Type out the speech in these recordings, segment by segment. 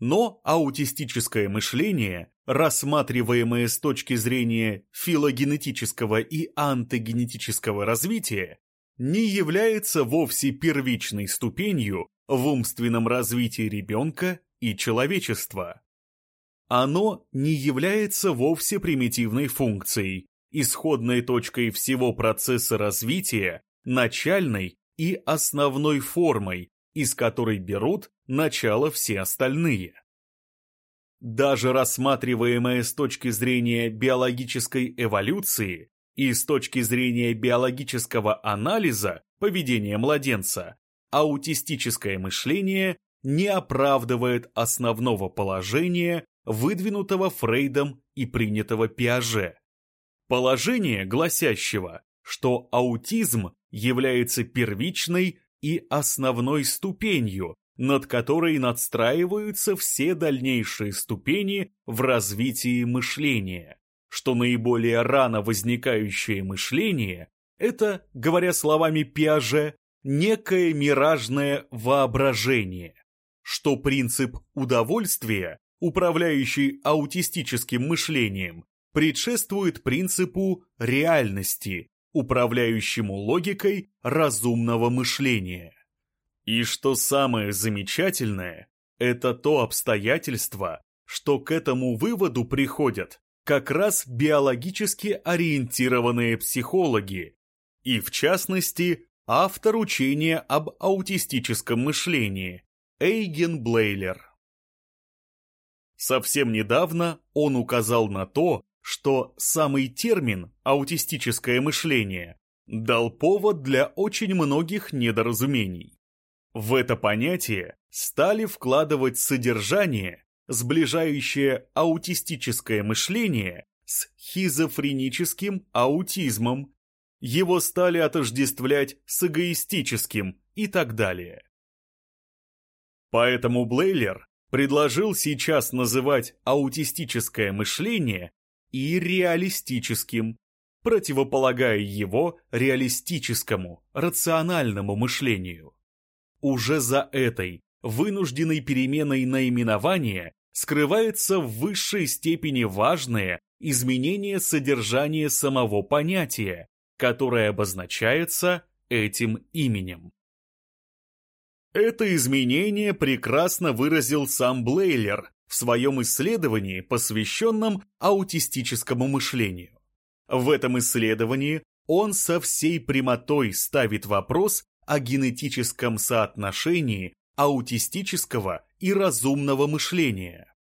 Но аутистическое мышление, рассматриваемое с точки зрения филогенетического и антогенетического развития, не является вовсе первичной ступенью в умственном развитии ребенка и человечества. Оно не является вовсе примитивной функцией, исходной точкой всего процесса развития, начальной и основной формой, из которой берут начало все остальные. Даже рассматриваемое с точки зрения биологической эволюции и с точки зрения биологического анализа поведения младенца, аутистическое мышление не оправдывает основного положения, выдвинутого Фрейдом и принятого Пиаже. Положение, гласящего, что аутизм является первичной и основной ступенью, над которой надстраиваются все дальнейшие ступени в развитии мышления, что наиболее рано возникающее мышление – это, говоря словами Пиаже, некое миражное воображение, что принцип удовольствия, управляющий аутистическим мышлением, предшествует принципу реальности, управляющему логикой разумного мышления. И что самое замечательное, это то обстоятельство, что к этому выводу приходят как раз биологически ориентированные психологи, и в частности автор учения об аутистическом мышлении Эйген Блейлер. Совсем недавно он указал на то, что самый термин «аутистическое мышление» дал повод для очень многих недоразумений. В это понятие стали вкладывать содержание, сближающее аутистическое мышление с хизофреническим аутизмом, его стали отождествлять с эгоистическим и так далее. Поэтому Блейлер предложил сейчас называть аутистическое мышление и реалистическим, противополагая его реалистическому, рациональному мышлению. Уже за этой вынужденной переменой наименования скрывается в высшей степени важное изменение содержания самого понятия, которое обозначается этим именем. Это изменение прекрасно выразил сам Блейлер в своем исследовании, посвященном аутистическому мышлению. В этом исследовании он со всей прямотой ставит вопрос о генетическом соотношении аутистического и разумного мышления.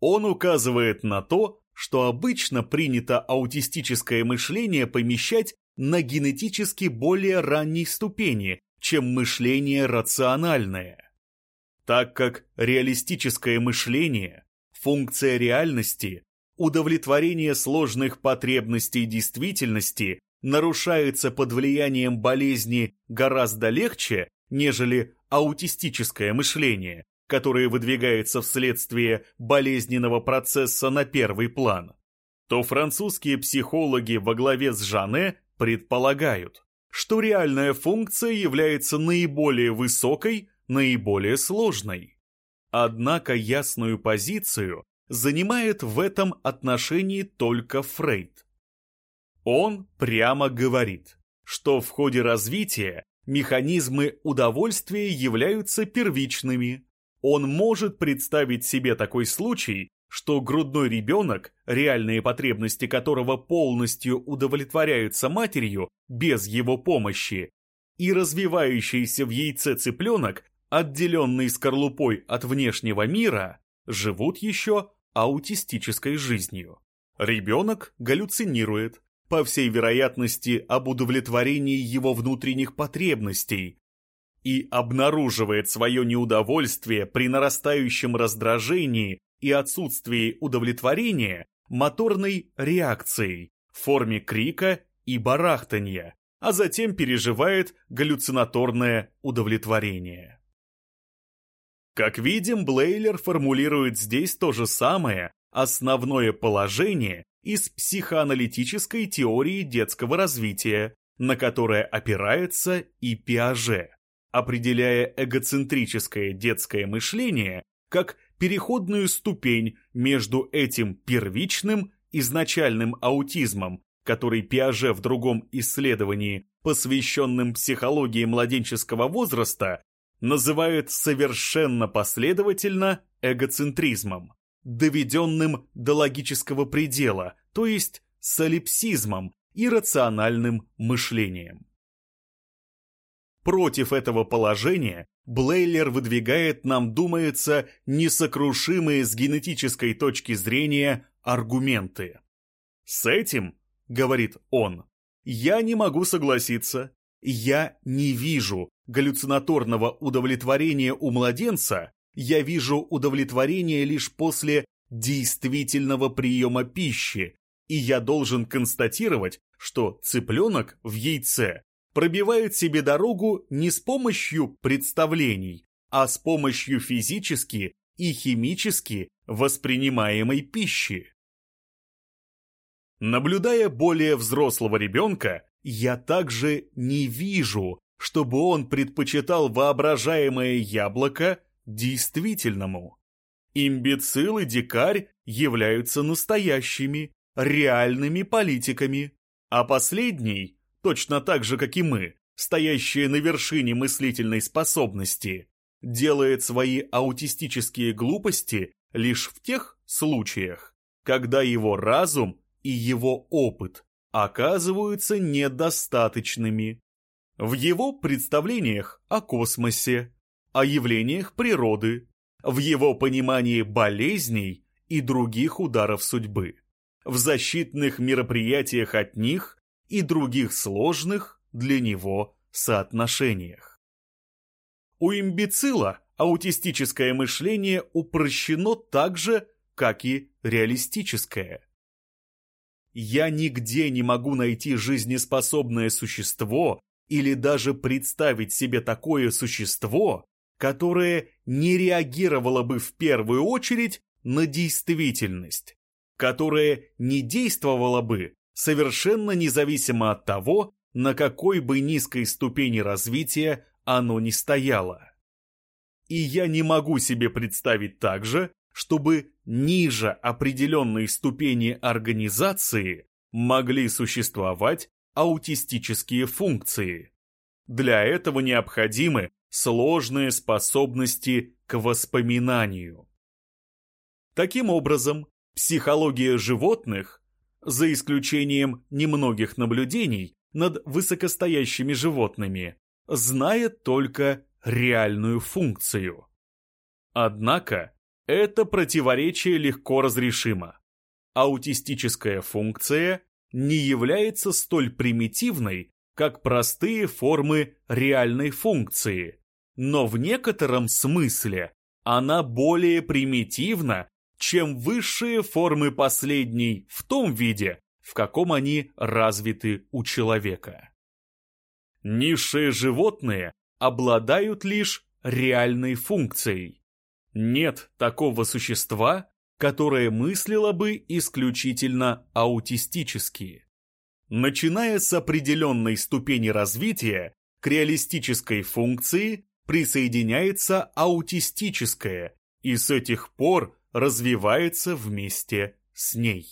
Он указывает на то, что обычно принято аутистическое мышление помещать на генетически более ранней ступени, чем мышление рациональное. Так как реалистическое мышление, функция реальности, удовлетворение сложных потребностей действительности нарушается под влиянием болезни гораздо легче, нежели аутистическое мышление, которое выдвигается вследствие болезненного процесса на первый план, то французские психологи во главе с Жане предполагают, что реальная функция является наиболее высокой, наиболее сложной. Однако ясную позицию занимает в этом отношении только Фрейд. Он прямо говорит, что в ходе развития механизмы удовольствия являются первичными. Он может представить себе такой случай, что грудной ребенок, реальные потребности которого полностью удовлетворяются матерью без его помощи, и развивающийся в яйце цыпленок, отделенный скорлупой от внешнего мира, живут еще аутистической жизнью. Ребенок галлюцинирует, по всей вероятности об удовлетворении его внутренних потребностей, и обнаруживает свое неудовольствие при нарастающем раздражении и отсутствии удовлетворения моторной реакцией в форме крика и барахтанья, а затем переживает галлюцинаторное удовлетворение. Как видим, Блейлер формулирует здесь то же самое основное положение из психоаналитической теории детского развития, на которое опирается и Пиаже, определяя эгоцентрическое детское мышление как переходную ступень между этим первичным изначальным аутизмом, который Пиаже в другом исследовании, посвященном психологии младенческого возраста, называет совершенно последовательно эгоцентризмом, доведенным до логического предела, то есть солипсизмом и рациональным мышлением. Против этого положения Блейлер выдвигает нам, думается, несокрушимые с генетической точки зрения аргументы. «С этим, — говорит он, — я не могу согласиться. Я не вижу галлюцинаторного удовлетворения у младенца, я вижу удовлетворение лишь после действительного приема пищи, и я должен констатировать, что цыпленок в яйце пробивает себе дорогу не с помощью представлений, а с помощью физически и химически воспринимаемой пищи. Наблюдая более взрослого ребенка, я также не вижу, чтобы он предпочитал воображаемое яблоко действительному. Имбецил и дикарь являются настоящими, реальными политиками, а последний точно так же, как и мы, стоящие на вершине мыслительной способности, делает свои аутистические глупости лишь в тех случаях, когда его разум и его опыт оказываются недостаточными. В его представлениях о космосе, о явлениях природы, в его понимании болезней и других ударов судьбы, в защитных мероприятиях от них и других сложных для него соотношениях. У имбецила аутистическое мышление упрощено так же, как и реалистическое. Я нигде не могу найти жизнеспособное существо или даже представить себе такое существо, которое не реагировало бы в первую очередь на действительность, которое не действовало бы совершенно независимо от того, на какой бы низкой ступени развития оно ни стояло. И я не могу себе представить также, чтобы ниже определенной ступени организации могли существовать аутистические функции. Для этого необходимы сложные способности к воспоминанию. Таким образом, психология животных за исключением немногих наблюдений над высокостоящими животными, знает только реальную функцию. Однако, это противоречие легко разрешимо. Аутистическая функция не является столь примитивной, как простые формы реальной функции, но в некотором смысле она более примитивна, чем высшие формы последней в том виде, в каком они развиты у человека. Низшие животные обладают лишь реальной функцией. Нет такого существа, которое мыслило бы исключительно аутистически. Начиная с определенной ступени развития, к реалистической функции присоединяется аутистическая, и с этих пор развивается вместе с ней.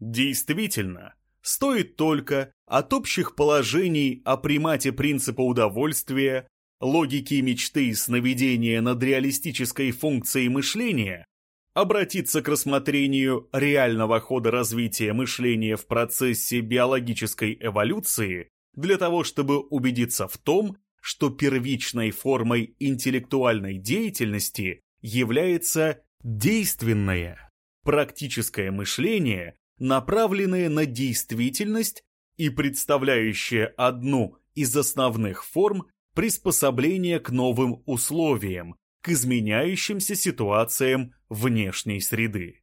Действительно, стоит только от общих положений о примате принципа удовольствия, логики мечты и сновидения над реалистической функцией мышления обратиться к рассмотрению реального хода развития мышления в процессе биологической эволюции для того, чтобы убедиться в том, что первичной формой интеллектуальной деятельности является действенное, практическое мышление, направленное на действительность и представляющее одну из основных форм приспособления к новым условиям, к изменяющимся ситуациям внешней среды.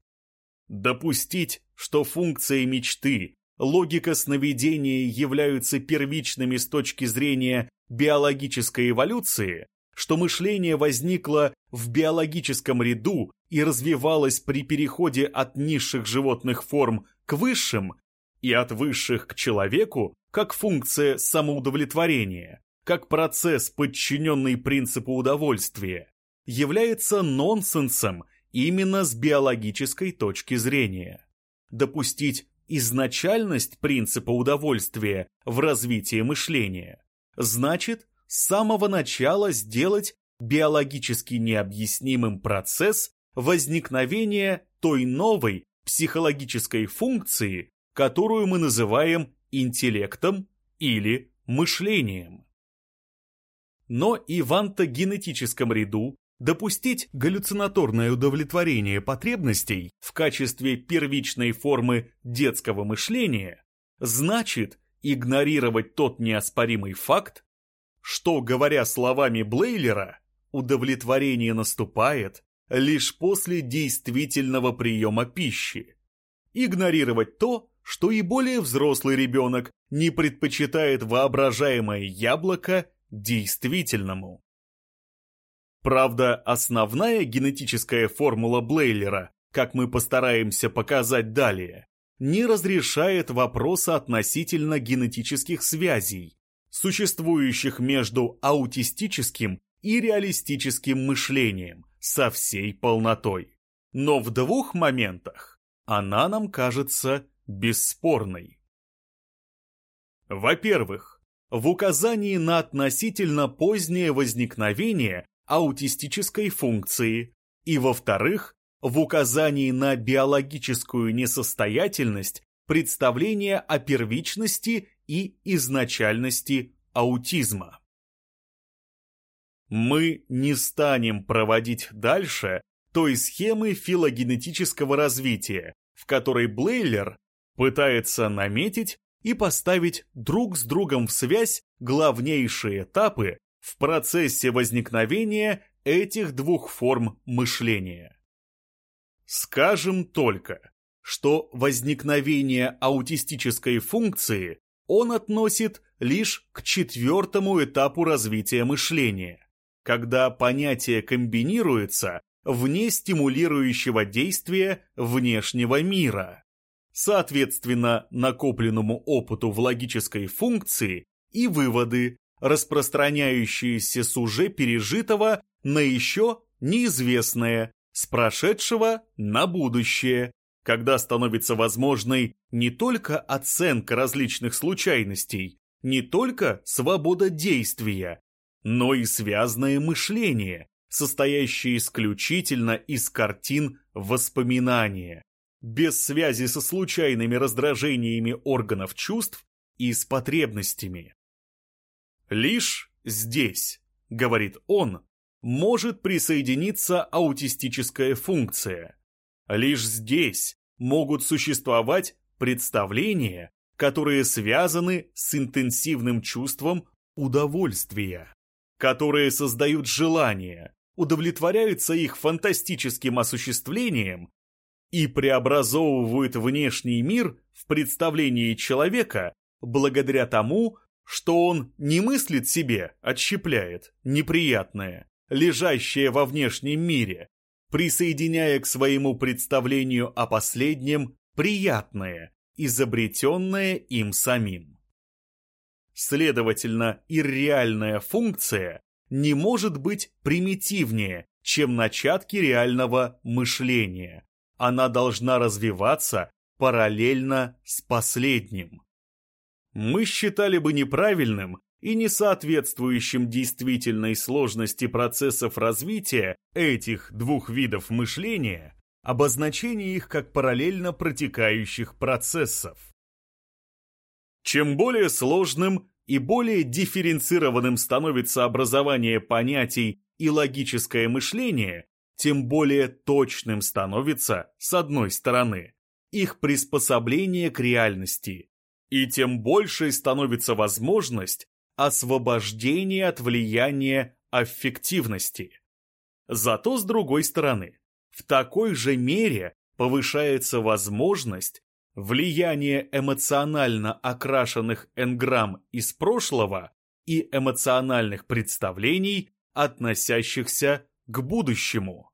Допустить, что функция мечты, логика сновидения являются первичными с точки зрения биологической эволюции, что мышление возникло в биологическом ряду и развивалось при переходе от низших животных форм к высшим и от высших к человеку как функция самоудовлетворения, как процесс, подчиненный принципу удовольствия, является нонсенсом именно с биологической точки зрения. Допустить изначальность принципа удовольствия в развитии мышления значит с самого начала сделать биологически необъяснимым процесс возникновения той новой психологической функции, которую мы называем интеллектом или мышлением. Но и в антогенетическом ряду допустить галлюцинаторное удовлетворение потребностей в качестве первичной формы детского мышления значит игнорировать тот неоспоримый факт, что, говоря словами Блейлера, удовлетворение наступает лишь после действительного приема пищи. Игнорировать то, что и более взрослый ребенок не предпочитает воображаемое яблоко действительному. Правда, основная генетическая формула Блейлера, как мы постараемся показать далее, не разрешает вопроса относительно генетических связей, существующих между аутистическим и реалистическим мышлением со всей полнотой. Но в двух моментах она нам кажется бесспорной. Во-первых, в указании на относительно позднее возникновение аутистической функции, и, во-вторых, в указании на биологическую несостоятельность представления о первичности и изначальности аутизма. Мы не станем проводить дальше той схемы филогенетического развития, в которой Блейлер пытается наметить и поставить друг с другом в связь главнейшие этапы в процессе возникновения этих двух форм мышления. Скажем только, что возникновение аутистической функции он относит лишь к четвертому этапу развития мышления, когда понятие комбинируется вне стимулирующего действия внешнего мира. Соответственно, накопленному опыту в логической функции и выводы, распространяющиеся с уже пережитого на еще неизвестное, с прошедшего на будущее, когда становится возможной не только оценка различных случайностей, не только свобода действия, но и связанное мышление, состоящее исключительно из картин воспоминания, без связи со случайными раздражениями органов чувств и с потребностями. Лишь здесь, говорит он, может присоединиться аутистическая функция. Лишь здесь могут существовать представления, которые связаны с интенсивным чувством удовольствия, которые создают желание, удовлетворяются их фантастическим осуществлением и преобразовывают внешний мир в представлении человека благодаря тому, что он не мыслит себе, отщепляет неприятное, лежащее во внешнем мире, присоединяя к своему представлению о последнем приятное, изобретенное им самим. Следовательно, ирреальная функция не может быть примитивнее, чем начатки реального мышления. Она должна развиваться параллельно с последним мы считали бы неправильным и не соответствующим действительной сложности процессов развития этих двух видов мышления обозначение их как параллельно протекающих процессов. Чем более сложным и более дифференцированным становится образование понятий и логическое мышление, тем более точным становится, с одной стороны, их приспособление к реальности, и тем большей становится возможность освобождения от влияния аффективности. Зато с другой стороны, в такой же мере повышается возможность влияния эмоционально окрашенных энграмм из прошлого и эмоциональных представлений, относящихся к будущему.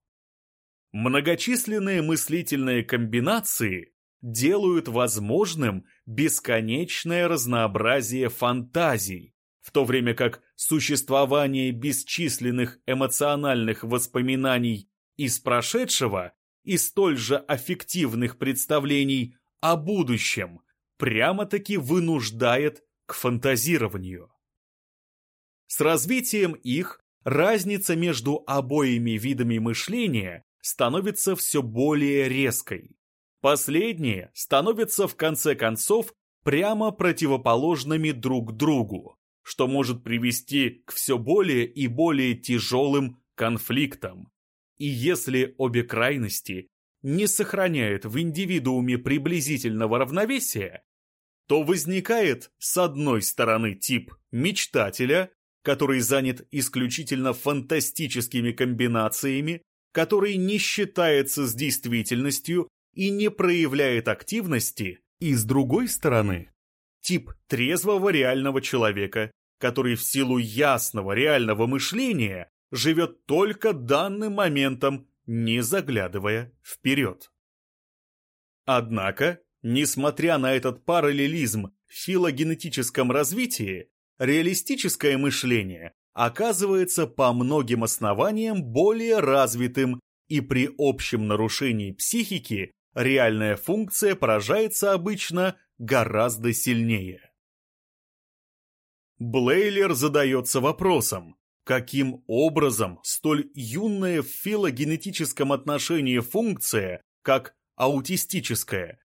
Многочисленные мыслительные комбинации делают возможным бесконечное разнообразие фантазий, в то время как существование бесчисленных эмоциональных воспоминаний из прошедшего и столь же аффективных представлений о будущем прямо-таки вынуждает к фантазированию. С развитием их разница между обоими видами мышления становится все более резкой. Последние становятся в конце концов прямо противоположными друг другу, что может привести к все более и более тяжелым конфликтам. И если обе крайности не сохраняют в индивидууме приблизительного равновесия, то возникает с одной стороны тип мечтателя, который занят исключительно фантастическими комбинациями, который не считается с действительностью и не проявляет активности, и с другой стороны, тип трезвого реального человека, который в силу ясного реального мышления живет только данным моментом, не заглядывая вперед. Однако, несмотря на этот параллелизм в филогенетическом развитии, реалистическое мышление оказывается по многим основаниям более развитым, и при общем нарушении психики реальная функция поражается обычно гораздо сильнее. Блейлер задается вопросом, каким образом столь юная в филогенетическом отношении функция, как аутистическая,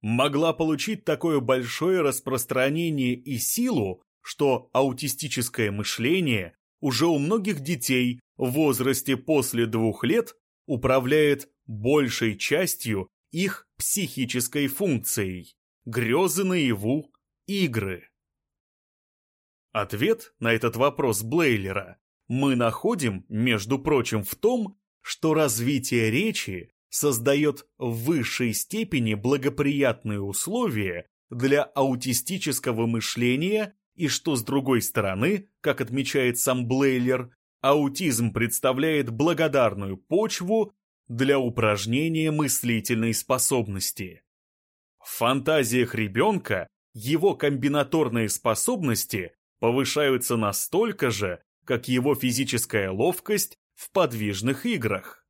могла получить такое большое распространение и силу что аутистическое мышление уже у многих детей в возрасте после двух лет управляет большей частью их психической функцией – грезы наяву, игры. Ответ на этот вопрос Блейлера мы находим, между прочим, в том, что развитие речи создает в высшей степени благоприятные условия для аутистического мышления и что с другой стороны, как отмечает сам Блейлер, аутизм представляет благодарную почву для упражнения мыслительной способности. В фантазиях ребенка его комбинаторные способности повышаются настолько же, как его физическая ловкость в подвижных играх.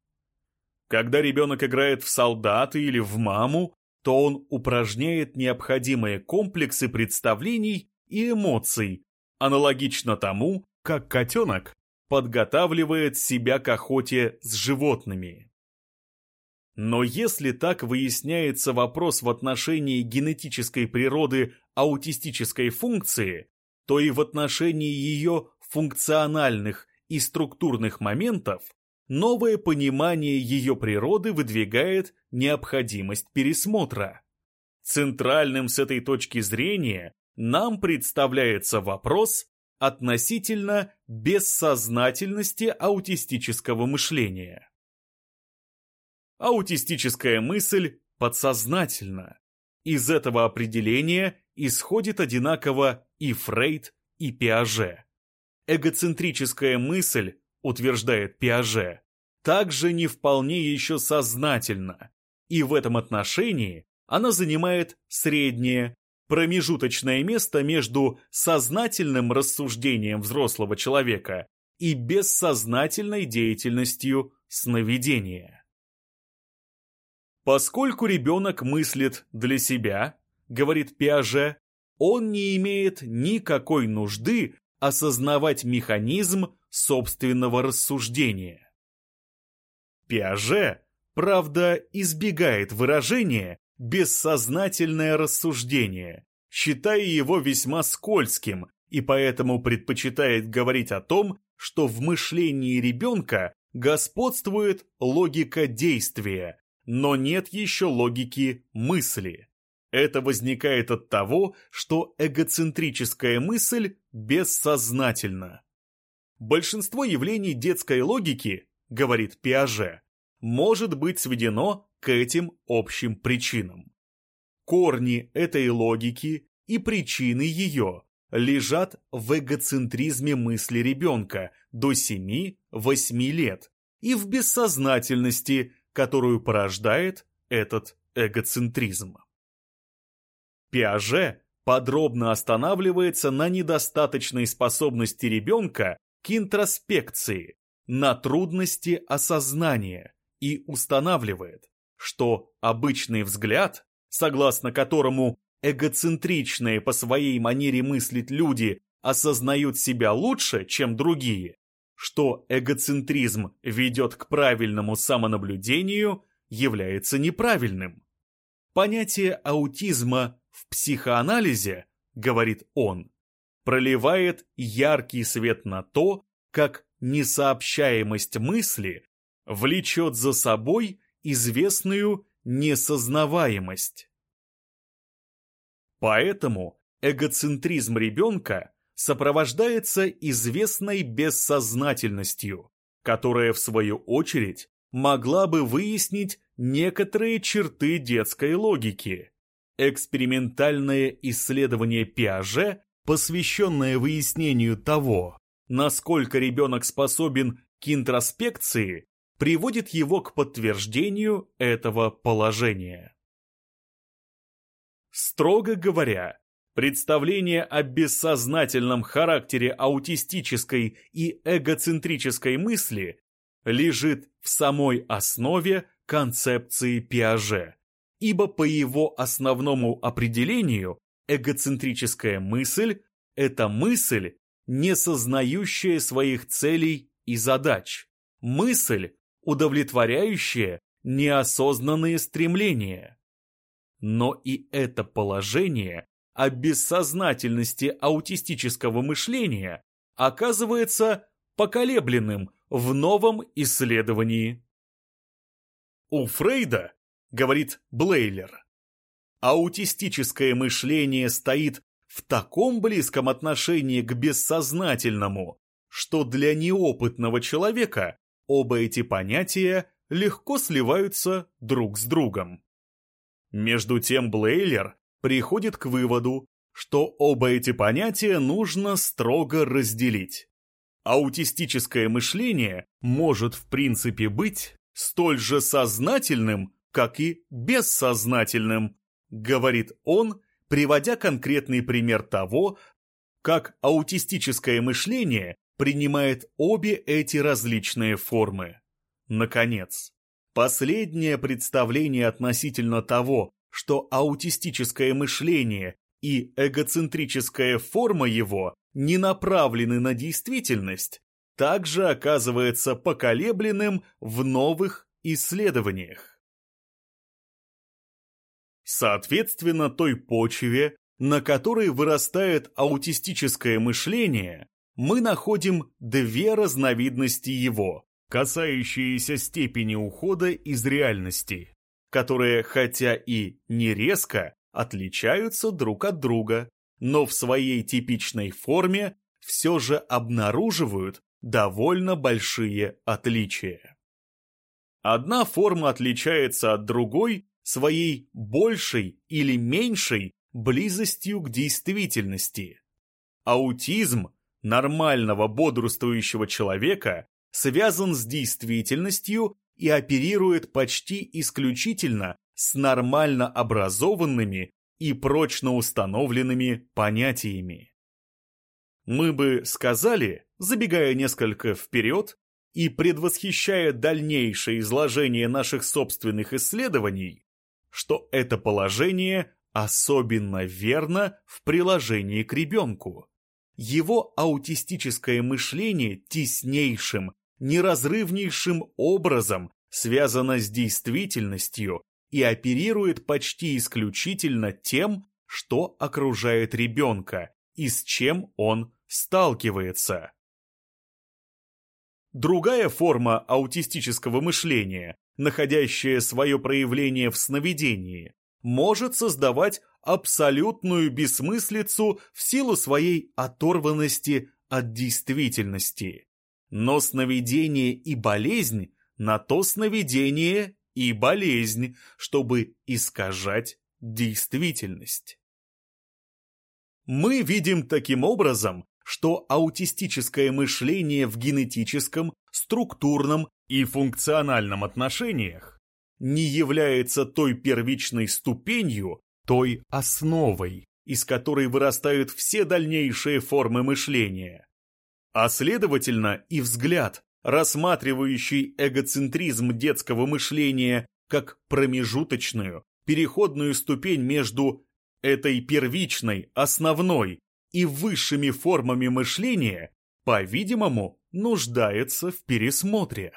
Когда ребенок играет в солдата или в маму, то он упражняет необходимые комплексы представлений и эмоций, аналогично тому, как котенок подготавливает себя к охоте с животными. Но если так выясняется вопрос в отношении генетической природы аутистической функции, то и в отношении ее функциональных и структурных моментов новое понимание ее природы выдвигает необходимость пересмотра. Центральным с этой точки зрения нам представляется вопрос относительно бессознательности аутистического мышления. Аутистическая мысль подсознательна. Из этого определения исходит одинаково и Фрейд, и Пиаже. Эгоцентрическая мысль, утверждает Пиаже, также не вполне еще сознательна, и в этом отношении она занимает среднее промежуточное место между сознательным рассуждением взрослого человека и бессознательной деятельностью сновидения. Поскольку ребенок мыслит для себя, говорит Пиаже, он не имеет никакой нужды осознавать механизм собственного рассуждения. Пиаже, правда, избегает выражения бессознательное рассуждение, считая его весьма скользким и поэтому предпочитает говорить о том, что в мышлении ребенка господствует логика действия, но нет еще логики мысли. Это возникает от того, что эгоцентрическая мысль бессознательна. Большинство явлений детской логики, говорит Пиаже, может быть сведено к этим общим причинам. Корни этой логики и причины ее лежат в эгоцентризме мысли ребенка до 7-8 лет и в бессознательности, которую порождает этот эгоцентризм. Пиаже подробно останавливается на недостаточной способности ребенка к интроспекции, на трудности осознания и устанавливает, что обычный взгляд, согласно которому эгоцентричные по своей манере мыслить люди осознают себя лучше, чем другие, что эгоцентризм ведет к правильному самонаблюдению, является неправильным. Понятие аутизма в психоанализе, говорит он, проливает яркий свет на то, как несообщаемость мысли влечет за собой известную несознаваемость. Поэтому эгоцентризм ребенка сопровождается известной бессознательностью, которая, в свою очередь, могла бы выяснить некоторые черты детской логики. Экспериментальное исследование Пиаже, посвященное выяснению того, насколько ребенок способен к интроспекции, приводит его к подтверждению этого положения. Строго говоря, представление о бессознательном характере аутистической и эгоцентрической мысли лежит в самой основе концепции Пиаже, ибо по его основному определению эгоцентрическая мысль – это мысль, не сознающая своих целей и задач, мысль, удовлетворяющая неосознанные стремления. Но и это положение о бессознательности аутистического мышления оказывается поколебленным в новом исследовании. У Фрейда, говорит Блейлер, аутистическое мышление стоит в таком близком отношении к бессознательному, что для неопытного человека оба эти понятия легко сливаются друг с другом. Между тем Блейлер приходит к выводу, что оба эти понятия нужно строго разделить. Аутистическое мышление может в принципе быть столь же сознательным, как и бессознательным, говорит он, приводя конкретный пример того, как аутистическое мышление принимает обе эти различные формы. Наконец, последнее представление относительно того, что аутистическое мышление и эгоцентрическая форма его не направлены на действительность, также оказывается поколебленным в новых исследованиях. Соответственно той почве, на которой вырастает аутистическое мышление, мы находим две разновидности его, касающиеся степени ухода из реальности, которые, хотя и не резко, отличаются друг от друга, но в своей типичной форме все же обнаруживают довольно большие отличия. Одна форма отличается от другой своей большей или меньшей близостью к действительности. Аутизм нормального бодрствующего человека связан с действительностью и оперирует почти исключительно с нормально образованными и прочно установленными понятиями. Мы бы сказали, забегая несколько вперед и предвосхищая дальнейшее изложение наших собственных исследований, что это положение особенно верно в приложении к ребенку его аутистическое мышление теснейшим, неразрывнейшим образом связано с действительностью и оперирует почти исключительно тем, что окружает ребенка и с чем он сталкивается. Другая форма аутистического мышления, находящая свое проявление в сновидении, может создавать абсолютную бессмыслицу в силу своей оторванности от действительности. Но сновидение и болезнь на то сновидение и болезнь, чтобы искажать действительность. Мы видим таким образом, что аутистическое мышление в генетическом, структурном и функциональном отношениях не является той первичной ступенью, той основой, из которой вырастают все дальнейшие формы мышления. А следовательно и взгляд, рассматривающий эгоцентризм детского мышления как промежуточную, переходную ступень между этой первичной, основной и высшими формами мышления, по-видимому, нуждается в пересмотре.